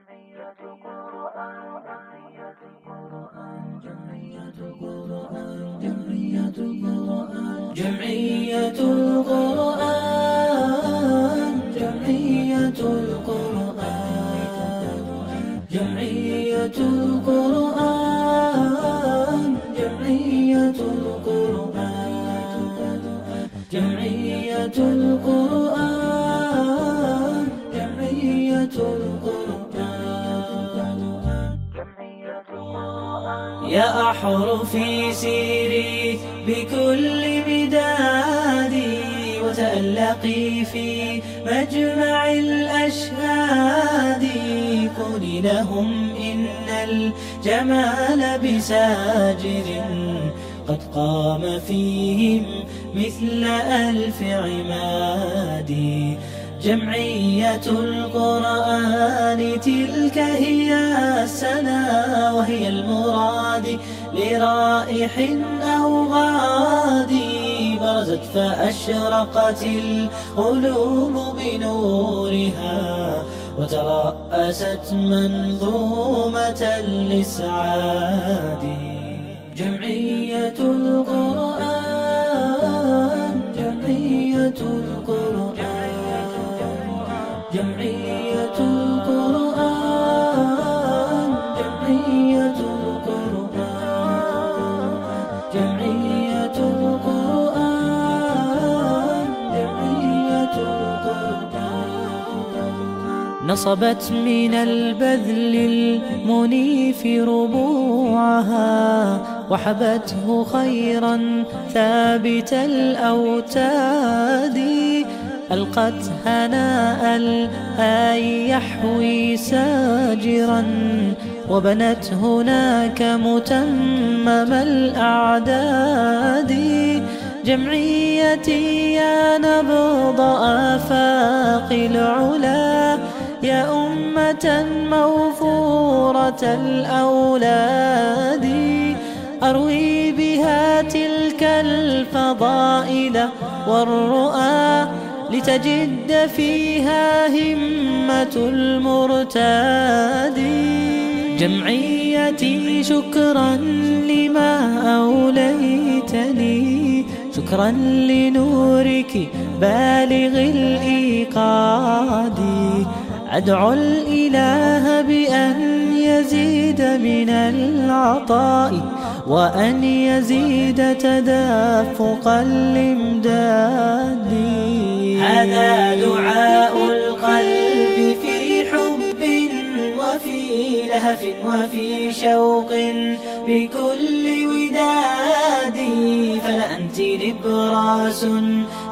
جمعية قرآن جمعية قرآن جمعية قرآن جمعية قرآن جمعية القرآن جمعية القرآن جمعية القرآن جمعية القرآن جمعية القرآن جمعية القرآن. يا أحرفي سيري بكل بدادي وتألقي في مجمع الأشهاد. قولي لهم إن الجمال بساجر قد قام فيهم مثل ألف عماد. جمعية القرآن تلك هي السنا وهي المراد لرائح أو غادي برزت فأشرقت القلوب بنورها وترأست منظومة الإسعاد جمعية القرآن جمعية القرآن جمعية القرآن جمعية القرآن نصبت من البذل المنيف ربوعها وحبته خيرا ثابت الأوتاد ألقت هناء الآي يحوي ساجرا وبنت هناك متمم الأعداد. جمعيتي يا نبض آفاق العلا يا أمة موفورة الأولاد أروي بها تلك الفضائل والرؤى لتجد فيها همة المرتاد. جمعيتي شكرا لما أوليتني شكرا لنورك بالغ الإيقاد. أدعو الإله بأن يزيد من العطاء وأن يزيد تدافق الإمداد هذا دعاء القلب في حب وفي لهف وفي شوق بكل وداد. فلأنت نبراس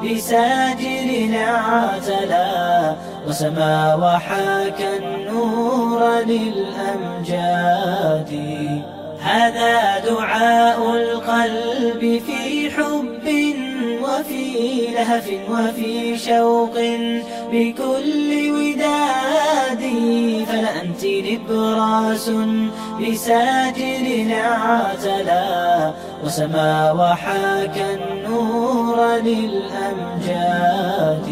بساجر اعتلى وسما وحاك النور للأمجاد. هذا دعاء القلب في حب وفي لهف وفي شوق. بكل وداد فلأنت نبراس بساجر اعتلى. وسما وحاك النور للأمجاد.